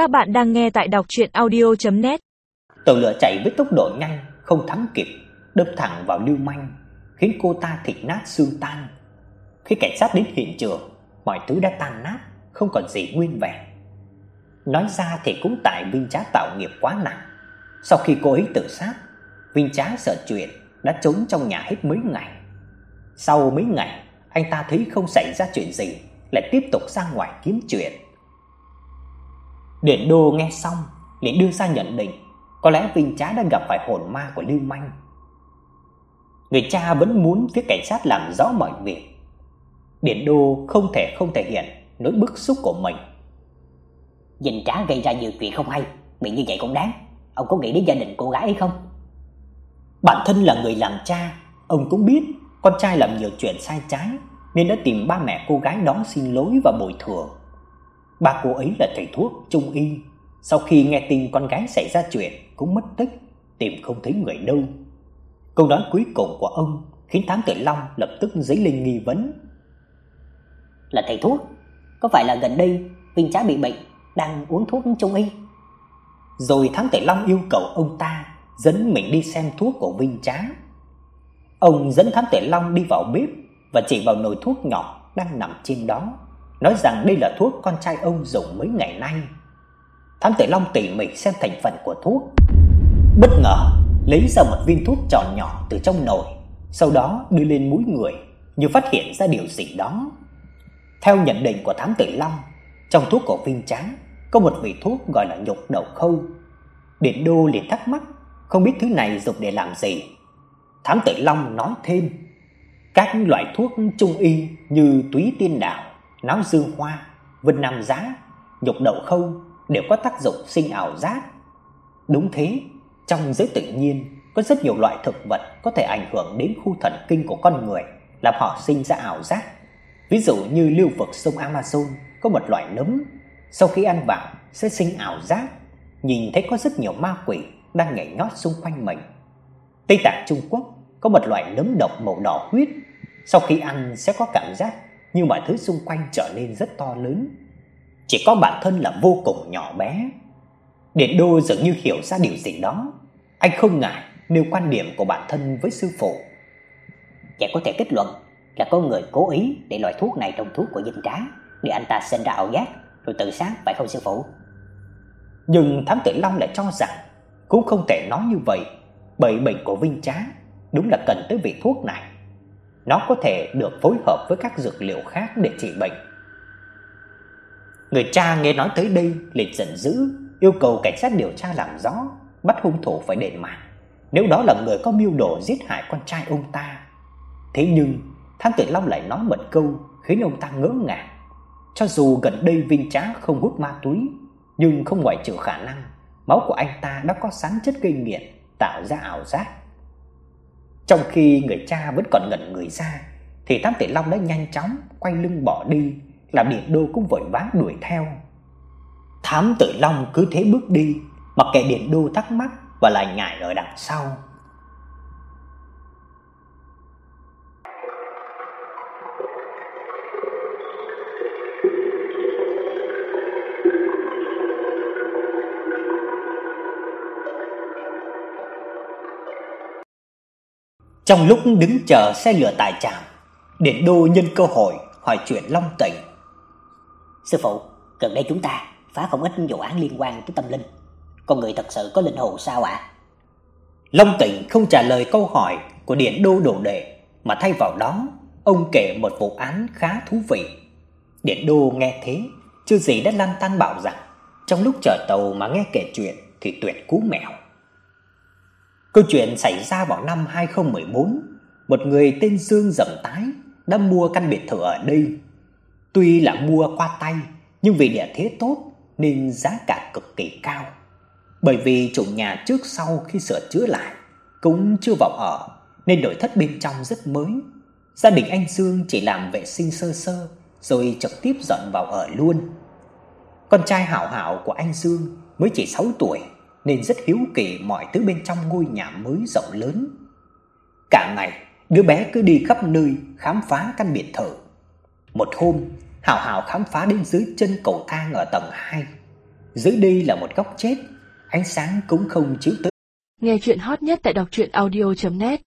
Các bạn đang nghe tại đọc audio net Tàu lửa chạy với tốc độ nhanh, không thắng kịp, đâm thẳng vào Lưu Manh, khiến cô ta thịt nát xương tan. Khi cảnh sát đến hiện trường, mọi thứ đã tan nát, không còn gì nguyên vẹn. Nói ra thì cũng tại Vinh Trá tạo nghiệp quá nặng. Sau khi cô ấy tự sát, Vinh Trá sợ chuyện đã trốn trong nhà hết mấy ngày. Sau mấy ngày, anh ta thấy không xảy ra chuyện gì, lại tiếp tục ra ngoài kiếm chuyện. Điện Đô nghe xong, liền đưa ra nhận định, có lẽ Vinh Trá đã gặp phải hồn ma của Lưu Manh. Người cha vẫn muốn phía cảnh sát làm rõ mọi việc. Điện Đô không thể không thể hiện nỗi bức xúc của mình. Vinh Trá gây ra nhiều chuyện không hay, bị như vậy cũng đáng. Ông có nghĩ đến gia đình cô gái ấy không? Bản thân là người làm cha, ông cũng biết con trai làm nhiều chuyện sai trái nên đã tìm ba mẹ cô gái đó xin lỗi và bồi thường. Ba cô ấy là thầy thuốc trung y, sau khi nghe tin con gái xảy ra chuyện cũng mất tích, tìm không thấy người đâu. Câu nói cuối cùng của ông khiến Thám Tử Long lập tức dấy lên nghi vấn. Là thầy thuốc, có phải là gần đây Vinh Trá bị bệnh đang uống thuốc trung y? Rồi Thám Tử Long yêu cầu ông ta dẫn mình đi xem thuốc của Vinh Trá. Ông dẫn Thám Tử Long đi vào bếp và chỉ vào nồi thuốc nhỏ đang nằm trên đó, nói rằng đây là thuốc con trai ông dùng mấy ngày nay. Thám Tử Long tỉ mỉ xem thành phần của thuốc. Bất ngờ, lấy ra một viên thuốc tròn nhỏ từ trong nồi, sau đó đưa lên mũi người, như phát hiện ra điều gì đó. Theo nhận định của Thám Tử Long, trong thuốc của Vinh Tráng có một vị thuốc gọi là nhục đậu khâu. Điện Đô liền thắc mắc, không biết thứ này dùng để làm gì. Thám Tử Long nói thêm, các loại thuốc trung y như túy tiên đạo, náo dương hoa, vân nam giá, nhục đậu khâu đều có tác dụng sinh ảo giác. Đúng thế, trong giới tự nhiên có rất nhiều loại thực vật có thể ảnh hưởng đến khu thần kinh của con người, làm họ sinh ra ảo giác. Ví dụ như lưu vực sông Amazon có một loại nấm, sau khi ăn vào sẽ sinh ảo giác, nhìn thấy có rất nhiều ma quỷ đang nhảy nhót xung quanh mình. Tây Tạng Trung Quốc có một loại nấm độc màu đỏ huyết, sau khi ăn sẽ có cảm giác như mọi thứ xung quanh trở nên rất to lớn, chỉ có bản thân là vô cùng nhỏ bé. Điện Đô dường như hiểu ra điều gì đó, anh không ngại nêu quan điểm của bản thân với sư phụ. Chỉ có thể kết luận là có người cố ý để loại thuốc này trong thuốc của Dinh Trá để anh ta sinh ra ảo giác rồi tự sát phải không sư phụ? Nhưng Thám Tử Long lại cho rằng cũng không thể nói như vậy, bởi bệnh của Vinh Trá đúng là cần tới vị thuốc này. Nó có thể được phối hợp với các dược liệu khác để trị bệnh. Người cha nghe nói tới đây liền giận dữ, yêu cầu cảnh sát điều tra làm rõ, bắt hung thủ phải đền mạng. Nếu đó là người có mưu đồ giết hại con trai ông ta. Thế nhưng, Thang Tử Long lại nói một câu khiến ông ta ngỡ ngàng. Cho dù gần đây Vinh Trá không hút ma túy, nhưng không ngoại trừ khả năng máu của anh ta đã có sẵn chất gây nghiện, tạo ra ảo giác. Trong khi người cha vẫn còn ngẩn người ra, thì Tam Tử Long đã nhanh chóng quay lưng bỏ đi, làm Điền Đô cũng vội vã đuổi theo. Thám Tử Long cứ thế bước đi, mặc kệ Điền Đô thắc mắc và lại nhảy ở đằng sau. Trong lúc đứng chờ xe lửa tại trạm, điển Đô nhân cơ hội hỏi chuyện Long Tịnh. Sư phụ, gần đây chúng ta phá không ít vụ án liên quan tới tâm linh. Con người thật sự có linh hồn sao ạ? À? Long Tịnh không trả lời câu hỏi của điển Đô đồ đệ, mà thay vào đó, ông kể một vụ án khá thú vị. điển Đô nghe thế, chưa gì đã lăn tăn bảo rằng trong lúc chờ tàu mà nghe kể chuyện thì tuyệt cú mèo. Câu chuyện xảy ra vào năm 2014, một người tên Dương Dậm Tái đã mua căn biệt thự ở đây. Tuy là mua qua tay, nhưng vì địa thế tốt nên giá cả cực kỳ cao. Bởi vì chủ nhà trước sau khi sửa chữa lại cũng chưa vào ở nên nội thất bên trong rất mới. Gia đình anh Dương chỉ làm vệ sinh sơ sơ rồi trực tiếp dọn vào ở luôn. Con trai Hảo Hảo của anh Dương mới chỉ 6 tuổi nên rất hiếu kỳ mọi thứ bên trong ngôi nhà mới rộng lớn. Cả ngày, đứa bé cứ đi khắp nơi khám phá căn biệt thự. Một hôm, Hào Hào khám phá đến dưới chân cầu thang ở tầng 2. Dưới đây là một góc chết, ánh sáng cũng không chiếu tới. Nghe chuyện hot nhất tại đọc truyện audio net